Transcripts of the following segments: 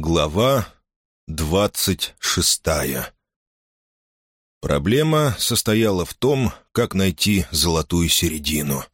Глава двадцать шестая Проблема состояла в том, как найти золотую середину.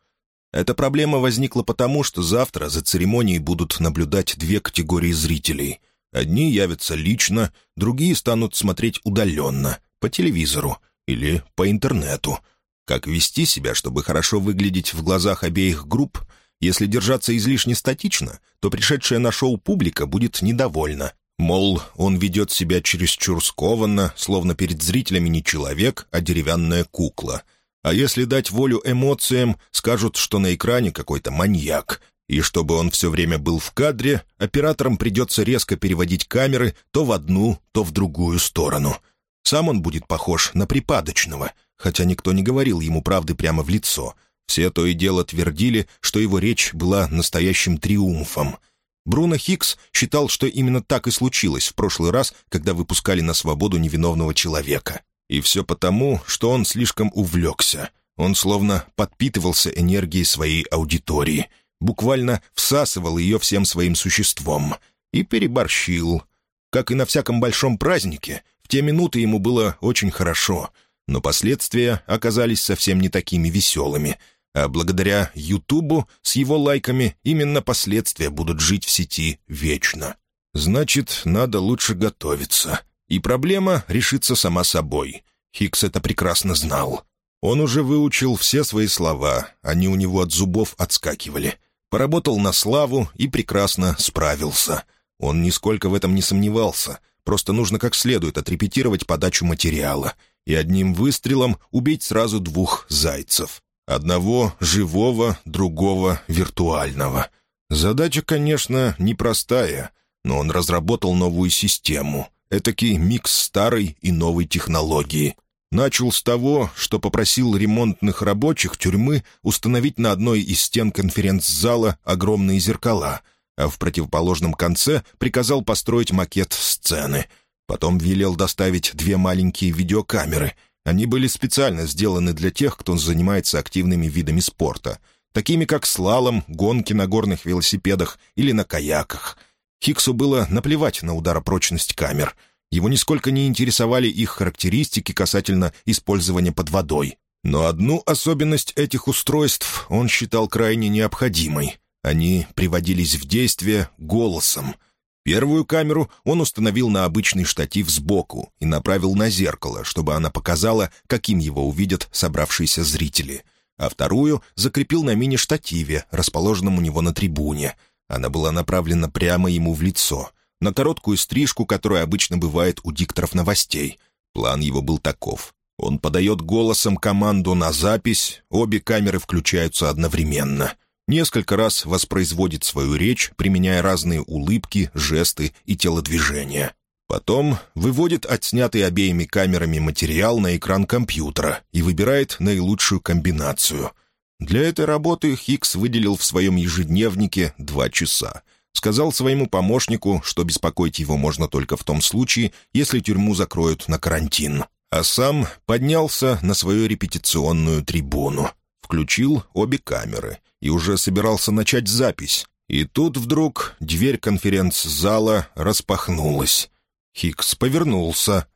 Эта проблема возникла потому, что завтра за церемонией будут наблюдать две категории зрителей. Одни явятся лично, другие станут смотреть удаленно, по телевизору или по интернету. Как вести себя, чтобы хорошо выглядеть в глазах обеих групп — если держаться излишне статично, то пришедшая на шоу публика будет недовольна. Мол, он ведет себя чересчур скованно, словно перед зрителями не человек, а деревянная кукла. А если дать волю эмоциям, скажут, что на экране какой-то маньяк. И чтобы он все время был в кадре, операторам придется резко переводить камеры то в одну, то в другую сторону. Сам он будет похож на припадочного, хотя никто не говорил ему правды прямо в лицо — все то и дело твердили, что его речь была настоящим триумфом. Бруно Хикс считал, что именно так и случилось в прошлый раз, когда выпускали на свободу невиновного человека. И все потому, что он слишком увлекся. Он словно подпитывался энергией своей аудитории, буквально всасывал ее всем своим существом и переборщил. Как и на всяком большом празднике, в те минуты ему было очень хорошо, но последствия оказались совсем не такими веселыми — а благодаря Ютубу с его лайками именно последствия будут жить в сети вечно. Значит, надо лучше готовиться. И проблема решится сама собой. Хикс это прекрасно знал. Он уже выучил все свои слова, они у него от зубов отскакивали. Поработал на славу и прекрасно справился. Он нисколько в этом не сомневался. Просто нужно как следует отрепетировать подачу материала и одним выстрелом убить сразу двух зайцев. Одного живого, другого виртуального. Задача, конечно, непростая, но он разработал новую систему. Этакий микс старой и новой технологии. Начал с того, что попросил ремонтных рабочих тюрьмы установить на одной из стен конференц-зала огромные зеркала, а в противоположном конце приказал построить макет сцены. Потом велел доставить две маленькие видеокамеры — они были специально сделаны для тех, кто занимается активными видами спорта, такими как слалом, гонки на горных велосипедах или на каяках. Хиксу было наплевать на ударопрочность камер. Его нисколько не интересовали их характеристики касательно использования под водой. Но одну особенность этих устройств он считал крайне необходимой. Они приводились в действие голосом — Первую камеру он установил на обычный штатив сбоку и направил на зеркало, чтобы она показала, каким его увидят собравшиеся зрители. А вторую закрепил на мини-штативе, расположенном у него на трибуне. Она была направлена прямо ему в лицо, на короткую стрижку, которая обычно бывает у дикторов новостей. План его был таков. Он подает голосом команду на запись, обе камеры включаются одновременно — несколько раз воспроизводит свою речь, применяя разные улыбки, жесты и телодвижения. Потом выводит отснятый обеими камерами материал на экран компьютера и выбирает наилучшую комбинацию. Для этой работы Хикс выделил в своем ежедневнике два часа. Сказал своему помощнику, что беспокоить его можно только в том случае, если тюрьму закроют на карантин. А сам поднялся на свою репетиционную трибуну. Включил обе камеры и уже собирался начать запись. И тут вдруг дверь конференц-зала распахнулась. Хикс повернулся.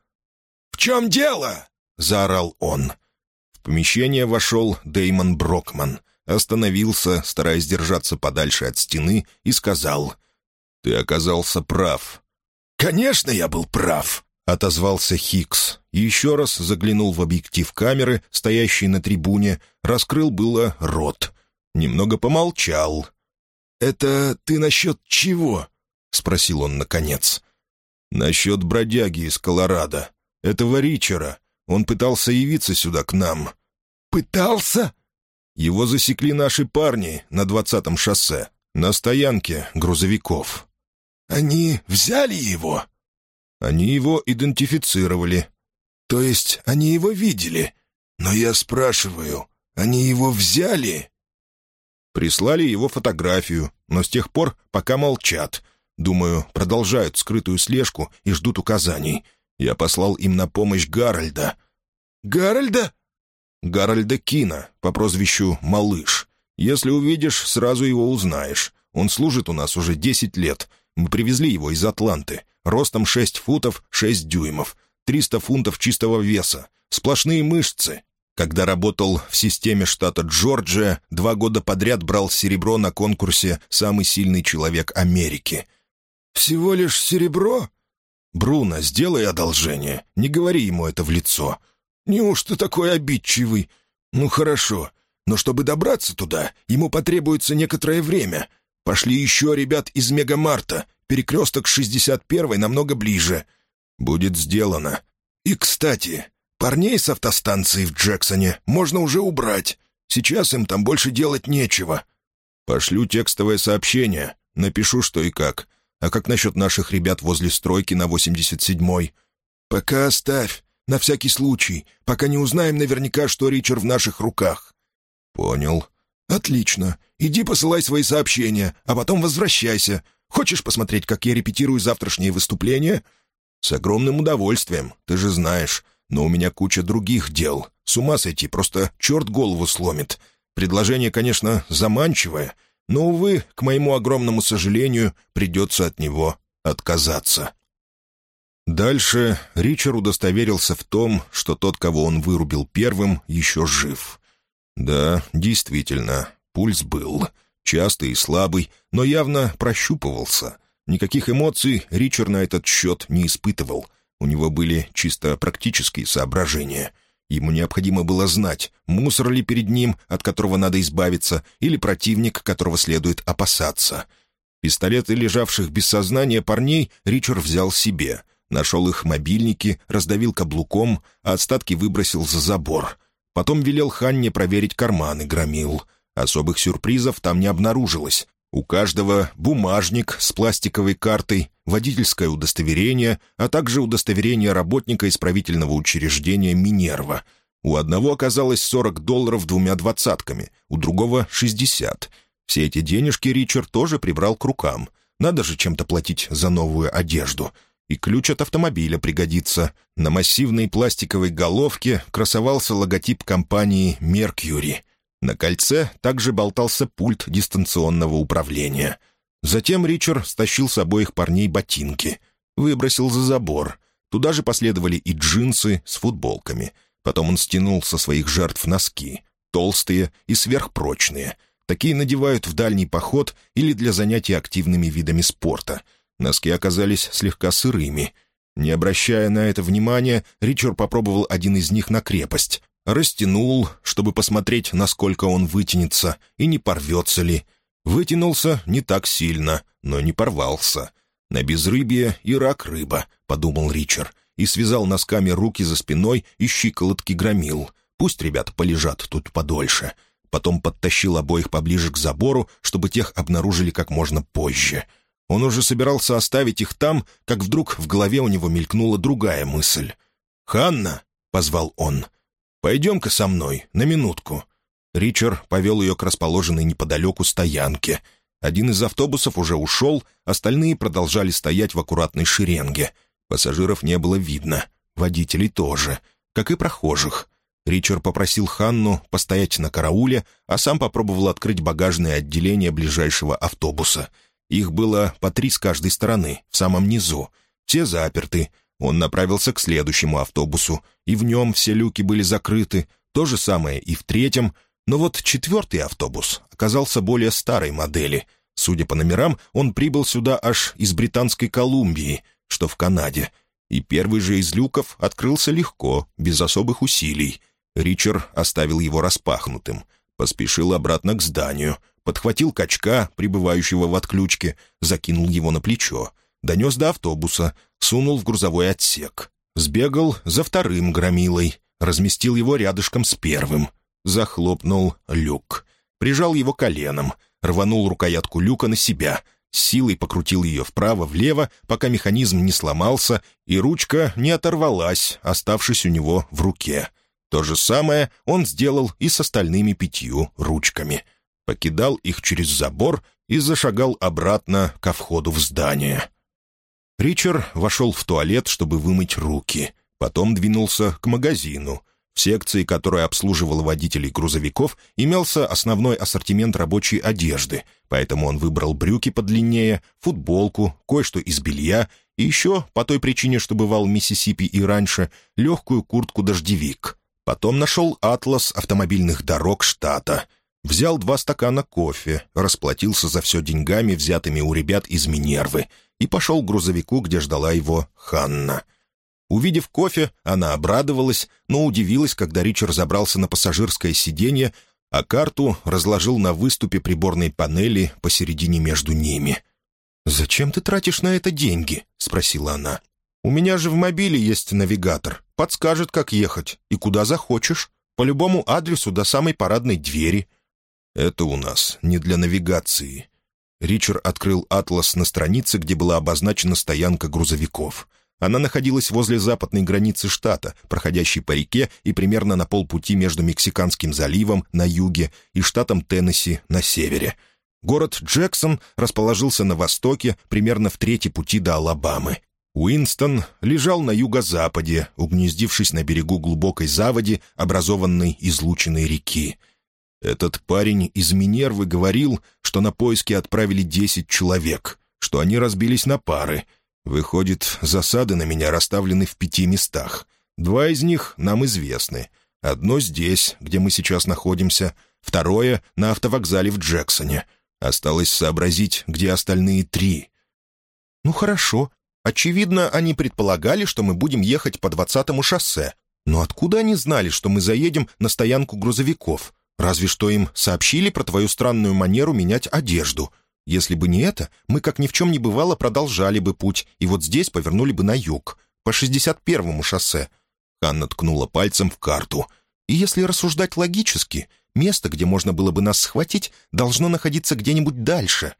«В чем дело?» — заорал он. В помещение вошел Деймон Брокман, остановился, стараясь держаться подальше от стены, и сказал, «Ты оказался прав». «Конечно, я был прав», — отозвался Хикс. Еще раз заглянул в объектив камеры, стоящей на трибуне, раскрыл было рот — немного помолчал. «Это ты насчет чего?» — спросил он наконец. «Насчет бродяги из Колорадо. Этого Ричера. Он пытался явиться сюда к нам». «Пытался?» Его засекли наши парни на двадцатом шоссе, на стоянке грузовиков. «Они взяли его?» «Они его идентифицировали». «То есть они его видели? Но я спрашиваю, они его взяли?» Прислали его фотографию, но с тех пор пока молчат. Думаю, продолжают скрытую слежку и ждут указаний. Я послал им на помощь Гарольда». «Гарольда?» «Гарольда Кина, по прозвищу Малыш. Если увидишь, сразу его узнаешь. Он служит у нас уже десять лет. Мы привезли его из Атланты. Ростом 6 футов 6 дюймов. 300 фунтов чистого веса. Сплошные мышцы. Когда работал в системе штата Джорджия, два года подряд брал серебро на конкурсе «Самый сильный человек Америки». «Всего лишь серебро?» «Бруно, сделай одолжение. Не говори ему это в лицо». «Неужто такой обидчивый?» «Ну, хорошо. Но чтобы добраться туда, ему потребуется некоторое время. Пошли еще ребят из Мегамарта. Перекресток 61-й намного ближе». «Будет сделано. И, кстати, парней с автостанции в Джексоне можно уже убрать. Сейчас им там больше делать нечего». «Пошлю текстовое сообщение. Напишу, что и как. А как насчет наших ребят возле стройки на 87-й?» «Пока оставь. На всякий случай, пока не узнаем наверняка, что Ричард в наших руках». «Понял». «Отлично. Иди посылай свои сообщения, а потом возвращайся. Хочешь посмотреть, как я репетирую завтрашнее выступление?» «С огромным удовольствием, ты же знаешь. Но у меня куча других дел. С ума сойти, просто черт голову сломит. Предложение, конечно, заманчивое, но, увы, к моему огромному сожалению, придется от него отказаться». Дальше Ричард удостоверился в том, что тот, кого он вырубил первым, еще жив. Да, действительно, пульс был. Частый и слабый, но явно прощупывался. Никаких эмоций Ричард на этот счет не испытывал. У него были чисто практические соображения. Ему необходимо было знать, мусор ли перед ним, от которого надо избавиться, или противник, которого следует опасаться. Пистолеты, лежавших без сознания парней, Ричард взял себе. Нашел их мобильники, раздавил каблуком, а остатки выбросил за забор — Потом велел Ханне проверить карманы, громил. Особых сюрпризов там не обнаружилось. У каждого бумажник с пластиковой картой, водительское удостоверение, а также удостоверение работника исправительного учреждения «Минерва». У одного оказалось 40 долларов двумя двадцатками, у другого — 60. Все эти денежки Ричард тоже прибрал к рукам. Надо же чем-то платить за новую одежду — и ключ от автомобиля пригодится. На массивной пластиковой головке красовался логотип компании «Меркьюри». На кольце также болтался пульт дистанционного управления. Затем Ричард стащил с обоих парней ботинки. Выбросил за забор. Туда же последовали и джинсы с футболками. Потом он стянул со своих жертв носки. Толстые и сверхпрочные. Такие надевают в дальний поход или для занятий активными видами спорта — Носки оказались слегка сырыми. Не обращая на это внимания, Ричард попробовал один из них на крепость. Растянул, чтобы посмотреть, насколько он вытянется, и не порвется ли. Вытянулся не так сильно, но не порвался. «На безрыбье и рак рыба», — подумал Ричард, и связал носками руки за спиной и щиколотки громил. «Пусть ребята полежат тут подольше». Потом подтащил обоих поближе к забору, чтобы тех обнаружили как можно позже — он уже собирался оставить их там, как вдруг в голове у него мелькнула другая мысль. «Ханна!» — позвал он. «Пойдем-ка со мной, на минутку». Ричард повел ее к расположенной неподалеку стоянке. Один из автобусов уже ушел, остальные продолжали стоять в аккуратной шеренге. Пассажиров не было видно, водителей тоже, как и прохожих. Ричард попросил Ханну постоять на карауле, а сам попробовал открыть багажное отделение ближайшего автобуса — их было по три с каждой стороны, в самом низу. Все заперты. Он направился к следующему автобусу, и в нем все люки были закрыты. То же самое и в третьем. Но вот четвертый автобус оказался более старой модели. Судя по номерам, он прибыл сюда аж из Британской Колумбии, что в Канаде. И первый же из люков открылся легко, без особых усилий. Ричард оставил его распахнутым. Поспешил обратно к зданию — подхватил качка, пребывающего в отключке, закинул его на плечо, донес до автобуса, сунул в грузовой отсек. Сбегал за вторым громилой, разместил его рядышком с первым. Захлопнул люк. Прижал его коленом, рванул рукоятку люка на себя, силой покрутил ее вправо-влево, пока механизм не сломался, и ручка не оторвалась, оставшись у него в руке. То же самое он сделал и с остальными пятью ручками — покидал их через забор и зашагал обратно ко входу в здание. Ричард вошел в туалет, чтобы вымыть руки. Потом двинулся к магазину. В секции, которая обслуживала водителей грузовиков, имелся основной ассортимент рабочей одежды, поэтому он выбрал брюки подлиннее, футболку, кое-что из белья и еще, по той причине, что бывал в Миссисипи и раньше, легкую куртку-дождевик. Потом нашел атлас автомобильных дорог штата. Взял два стакана кофе, расплатился за все деньгами, взятыми у ребят из Минервы, и пошел к грузовику, где ждала его Ханна — Увидев кофе, она обрадовалась, но удивилась, когда Ричард забрался на пассажирское сиденье, а карту разложил на выступе приборной панели посередине между ними. «Зачем ты тратишь на это деньги?» — спросила она. «У меня же в мобиле есть навигатор. Подскажет, как ехать и куда захочешь. По любому адресу до самой парадной двери». «Это у нас не для навигации». Ричард открыл атлас на странице, где была обозначена стоянка грузовиков — она находилась возле западной границы штата, проходящей по реке и примерно на полпути между Мексиканским заливом на юге и штатом Теннесси на севере. Город Джексон расположился на востоке, примерно в трети пути до Алабамы. Уинстон лежал на юго-западе, угнездившись на берегу глубокой заводи, образованной излученной реки. Этот парень из Минервы говорил, что на поиски отправили десять человек, что они разбились на пары — Выходит, засады на меня расставлены в пяти местах. Два из них нам известны. Одно здесь, где мы сейчас находимся, второе — на автовокзале в Джексоне. Осталось сообразить, где остальные три. «Ну хорошо. Очевидно, они предполагали, что мы будем ехать по двадцатому шоссе. Но откуда они знали, что мы заедем на стоянку грузовиков? Разве что им сообщили про твою странную манеру менять одежду. Если бы не это, мы, как ни в чем не бывало, продолжали бы путь, и вот здесь повернули бы на юг, по 61-му шоссе». Ханна ткнула пальцем в карту. «И если рассуждать логически, место, где можно было бы нас схватить, должно находиться где-нибудь дальше».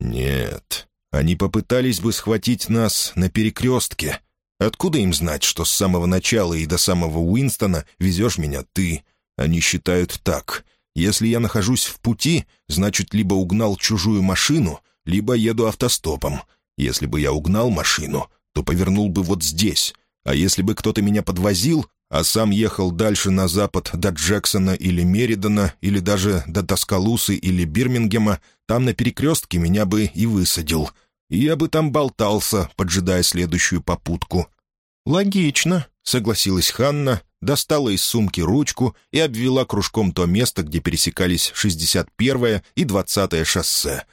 «Нет, они попытались бы схватить нас на перекрестке. Откуда им знать, что с самого начала и до самого Уинстона везешь меня ты? Они считают так. Если я нахожусь в пути, значит, либо угнал чужую машину, либо еду автостопом. Если бы я угнал машину, то повернул бы вот здесь. А если бы кто-то меня подвозил, а сам ехал дальше на запад до Джексона или Меридона, или даже до Тоскалусы или Бирмингема, там на перекрестке меня бы и высадил. И я бы там болтался, поджидая следующую попутку. «Логично», — согласилась Ханна, достала из сумки ручку и обвела кружком то место, где пересекались 61-е и 20-е шоссе.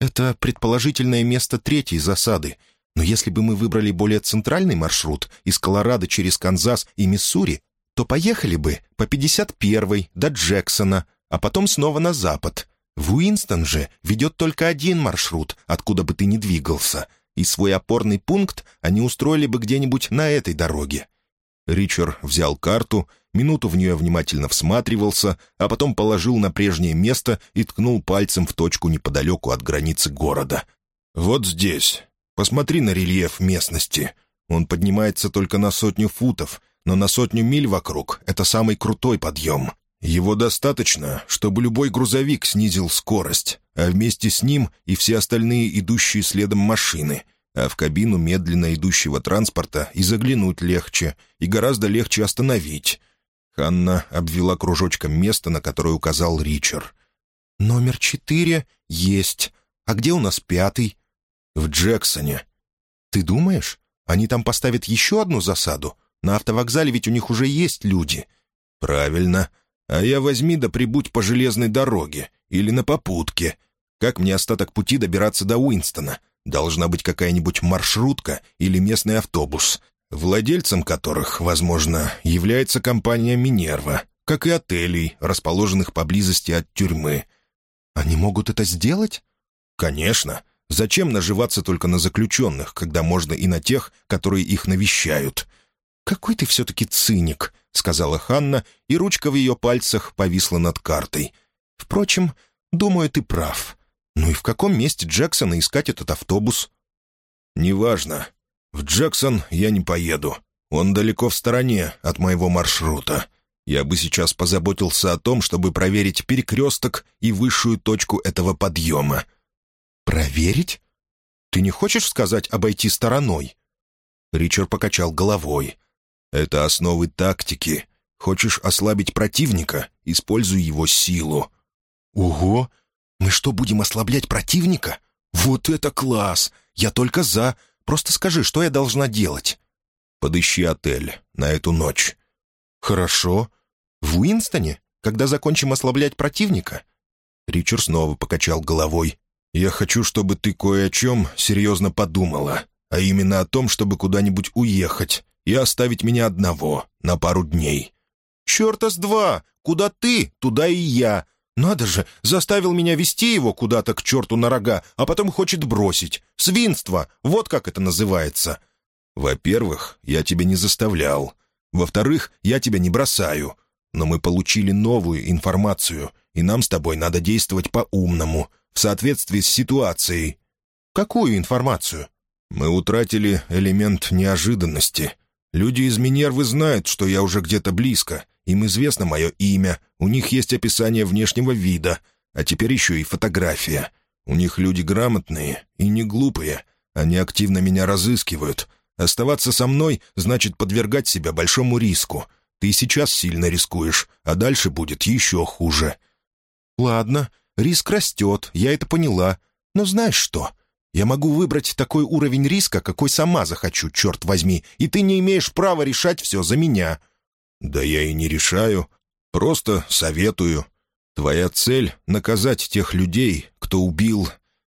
«Это предположительное место третьей засады. Но если бы мы выбрали более центральный маршрут из Колорадо через Канзас и Миссури, то поехали бы по 51-й до Джексона, а потом снова на запад. В Уинстон же ведет только один маршрут, откуда бы ты ни двигался, и свой опорный пункт они устроили бы где-нибудь на этой дороге. Ричард взял карту, минуту в нее внимательно всматривался, а потом положил на прежнее место и ткнул пальцем в точку неподалеку от границы города. «Вот здесь. Посмотри на рельеф местности. Он поднимается только на сотню футов, но на сотню миль вокруг — это самый крутой подъем. Его достаточно, чтобы любой грузовик снизил скорость, а вместе с ним и все остальные идущие следом машины — а в кабину медленно идущего транспорта и заглянуть легче, и гораздо легче остановить. Ханна обвела кружочком место, на которое указал Ричард. «Номер четыре есть. А где у нас пятый?» «В Джексоне». «Ты думаешь, они там поставят еще одну засаду? На автовокзале ведь у них уже есть люди». «Правильно. А я возьми да прибудь по железной дороге или на попутке. Как мне остаток пути добираться до Уинстона? Должна быть какая-нибудь маршрутка или местный автобус, владельцем которых, возможно, является компания «Минерва», как и отелей, расположенных поблизости от тюрьмы. Они могут это сделать? Конечно. Зачем наживаться только на заключенных, когда можно и на тех, которые их навещают? «Какой ты все-таки циник», — сказала Ханна, и ручка в ее пальцах повисла над картой. «Впрочем, думаю, ты прав. Ну и в каком месте Джексона искать этот автобус? «Неважно. В Джексон я не поеду. Он далеко в стороне от моего маршрута. Я бы сейчас позаботился о том, чтобы проверить перекресток и высшую точку этого подъема». «Проверить? Ты не хочешь сказать обойти стороной?» Ричард покачал головой. «Это основы тактики. Хочешь ослабить противника? Используй его силу». «Ого! Мы что, будем ослаблять противника? Вот это класс! Я только за. Просто скажи, что я должна делать?» «Подыщи отель на эту ночь». «Хорошо. В Уинстоне? Когда закончим ослаблять противника?» Ричард снова покачал головой. «Я хочу, чтобы ты кое о чем серьезно подумала, а именно о том, чтобы куда-нибудь уехать и оставить меня одного на пару дней». «Черта с два! Куда ты, туда и я. Надо же, заставил меня вести его куда-то к черту на рога, а потом хочет бросить. Свинство! Вот как это называется!» «Во-первых, я тебя не заставлял. Во-вторых, я тебя не бросаю. Но мы получили новую информацию, и нам с тобой надо действовать по-умному, в соответствии с ситуацией». «Какую информацию?» «Мы утратили элемент неожиданности. Люди из Минервы знают, что я уже где-то близко. Им известно мое имя, у них есть описание внешнего вида, а теперь еще и фотография. У них люди грамотные и не глупые. Они активно меня разыскивают. Оставаться со мной значит подвергать себя большому риску. Ты сейчас сильно рискуешь, а дальше будет еще хуже». «Ладно, риск растет, я это поняла. Но знаешь что? Я могу выбрать такой уровень риска, какой сама захочу, черт возьми, и ты не имеешь права решать все за меня». «Да я и не решаю. Просто советую. Твоя цель — наказать тех людей, кто убил...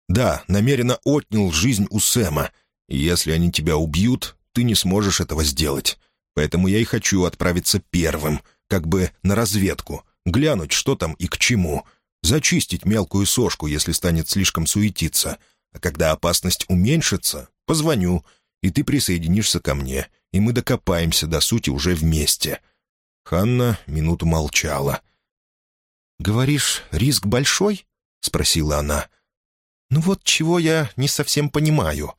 Да, намеренно отнял жизнь у Сэма. И если они тебя убьют, ты не сможешь этого сделать. Поэтому я и хочу отправиться первым, как бы на разведку, глянуть, что там и к чему, зачистить мелкую сошку, если станет слишком суетиться. А когда опасность уменьшится, позвоню, и ты присоединишься ко мне, и мы докопаемся до сути уже вместе». Ханна минуту молчала. «Говоришь, риск большой?» — спросила она. «Ну вот чего я не совсем понимаю.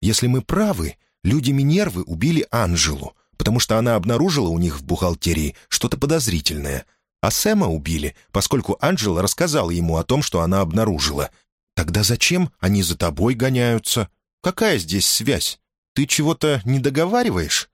Если мы правы, люди Минервы убили Анжелу, потому что она обнаружила у них в бухгалтерии что-то подозрительное. А Сэма убили, поскольку Анжела рассказала ему о том, что она обнаружила. Тогда зачем они за тобой гоняются? Какая здесь связь? Ты чего-то не договариваешь?»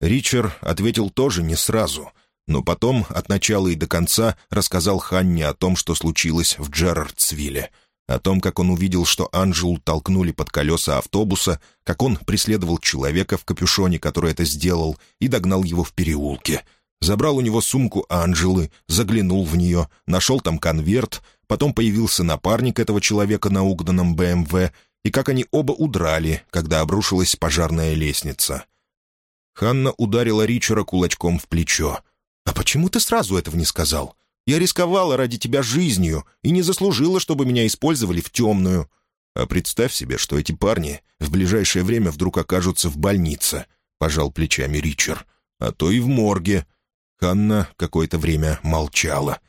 Ричард ответил тоже не сразу, но потом от начала и до конца рассказал Ханне о том, что случилось в Джерардсвилле — о том, как он увидел, что Анжелу толкнули под колеса автобуса, как он преследовал человека в капюшоне, который это сделал, и догнал его в переулке. Забрал у него сумку Анжелы, заглянул в нее, нашел там конверт, потом появился напарник этого человека на угнанном БМВ, и как они оба удрали, когда обрушилась пожарная лестница. Ханна ударила Ричера кулачком в плечо. «А почему ты сразу этого не сказал? Я рисковала ради тебя жизнью и не заслужила, чтобы меня использовали в темную. А представь себе, что эти парни в ближайшее время вдруг окажутся в больнице», — пожал плечами Ричард. «А то и в морге». Ханна какое-то время молчала.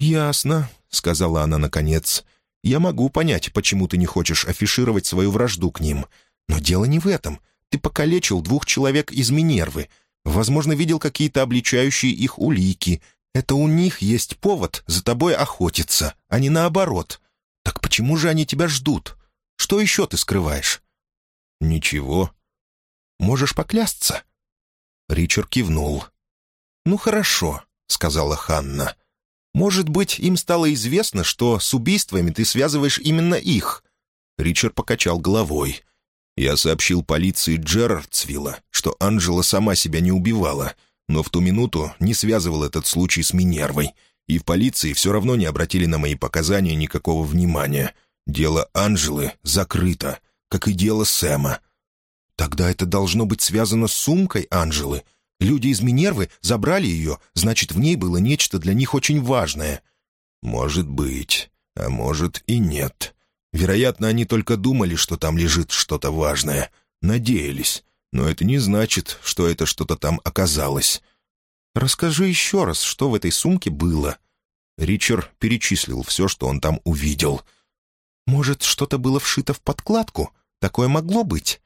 «Ясно», — сказала она наконец. «Я могу понять, почему ты не хочешь афишировать свою вражду к ним. Но дело не в этом. Ты покалечил двух человек из Минервы. Возможно, видел какие-то обличающие их улики, это у них есть повод за тобой охотиться, а не наоборот. Так почему же они тебя ждут? Что еще ты скрываешь?» «Ничего». «Можешь поклясться?» Ричард кивнул. «Ну хорошо», — сказала Ханна. «Может быть, им стало известно, что с убийствами ты связываешь именно их?» Ричард покачал головой. «Я сообщил полиции Джерардсвилла, что Анжела сама себя не убивала, но в ту минуту не связывал этот случай с Минервой, и в полиции все равно не обратили на мои показания никакого внимания. Дело Анжелы закрыто, как и дело Сэма. Тогда это должно быть связано с сумкой Анжелы. Люди из Минервы забрали ее, значит, в ней было нечто для них очень важное. Может быть, а может и нет. Вероятно, они только думали, что там лежит что-то важное. Надеялись но это не значит, что это что-то там оказалось. «Расскажи еще раз, что в этой сумке было». Ричард перечислил все, что он там увидел. «Может, что-то было вшито в подкладку? Такое могло быть?»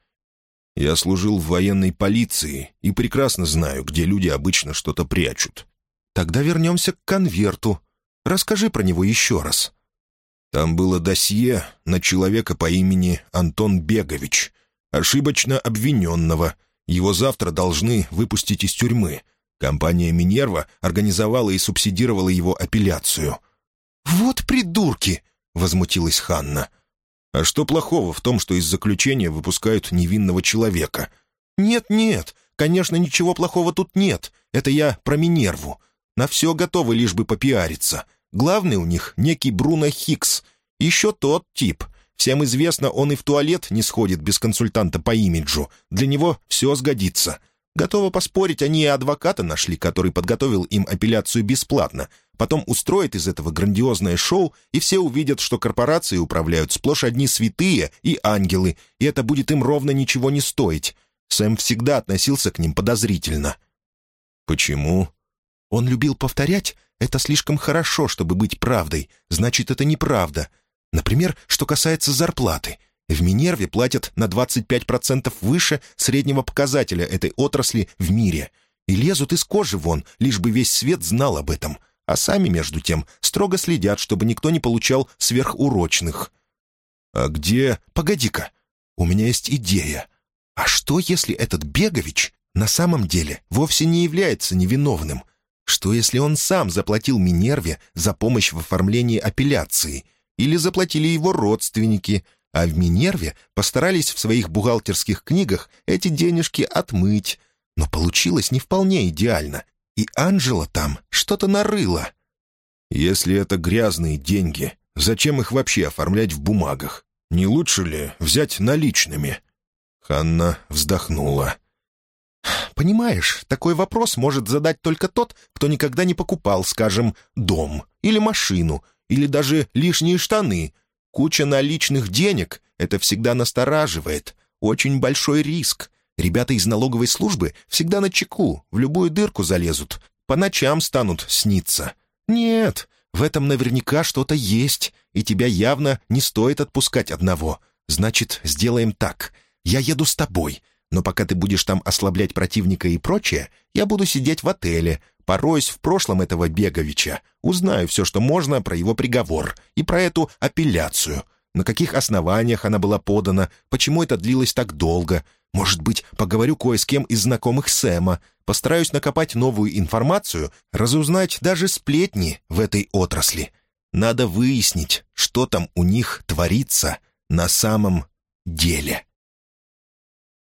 «Я служил в военной полиции и прекрасно знаю, где люди обычно что-то прячут». «Тогда вернемся к конверту. Расскажи про него еще раз». Там было досье на человека по имени Антон Бегович ошибочно обвиненного. Его завтра должны выпустить из тюрьмы. Компания «Минерва» организовала и субсидировала его апелляцию. «Вот придурки!» — возмутилась Ханна. «А что плохого в том, что из заключения выпускают невинного человека?» «Нет-нет, конечно, ничего плохого тут нет. Это я про Минерву. На все готовы, лишь бы попиариться. Главный у них некий Бруно Хикс. Еще тот тип. Всем известно, он и в туалет не сходит без консультанта по имиджу. Для него все сгодится. Готовы поспорить, они и адвоката нашли, который подготовил им апелляцию бесплатно. Потом устроит из этого грандиозное шоу, и все увидят, что корпорации управляют сплошь одни святые и ангелы, и это будет им ровно ничего не стоить. Сэм всегда относился к ним подозрительно. «Почему?» Он любил повторять «это слишком хорошо, чтобы быть правдой, значит, это неправда». Например, что касается зарплаты. В Минерве платят на 25% выше среднего показателя этой отрасли в мире. И лезут из кожи вон, лишь бы весь свет знал об этом. А сами, между тем, строго следят, чтобы никто не получал сверхурочных. «А где...» «Погоди-ка, у меня есть идея. А что, если этот Бегович на самом деле вовсе не является невиновным? Что, если он сам заплатил Минерве за помощь в оформлении апелляции? Или заплатили его родственники, а в Минерве постарались в своих бухгалтерских книгах эти денежки отмыть? Но получилось не вполне идеально, и Анжела там что-то нарыла. Если это грязные деньги, зачем их вообще оформлять в бумагах? Не лучше ли взять наличными?» Ханна вздохнула. «Понимаешь, такой вопрос может задать только тот, кто никогда не покупал, скажем, дом или машину, или даже лишние штаны. Куча наличных денег — это всегда настораживает. Очень большой риск. Ребята из налоговой службы всегда на чеку, в любую дырку залезут, по ночам станут сниться. Нет, в этом наверняка что-то есть, и тебя явно не стоит отпускать одного. Значит, сделаем так — я еду с тобой, но пока ты будешь там ослаблять противника и прочее, я буду сидеть в отеле, пороюсь в прошлом этого Беговича, узнаю все, что можно про его приговор и про эту апелляцию, на каких основаниях она была подана, почему это длилось так долго. Может быть, поговорю кое с кем из знакомых Сэма, постараюсь накопать новую информацию, разузнать даже сплетни в этой отрасли. Надо выяснить, что там у них творится на самом деле».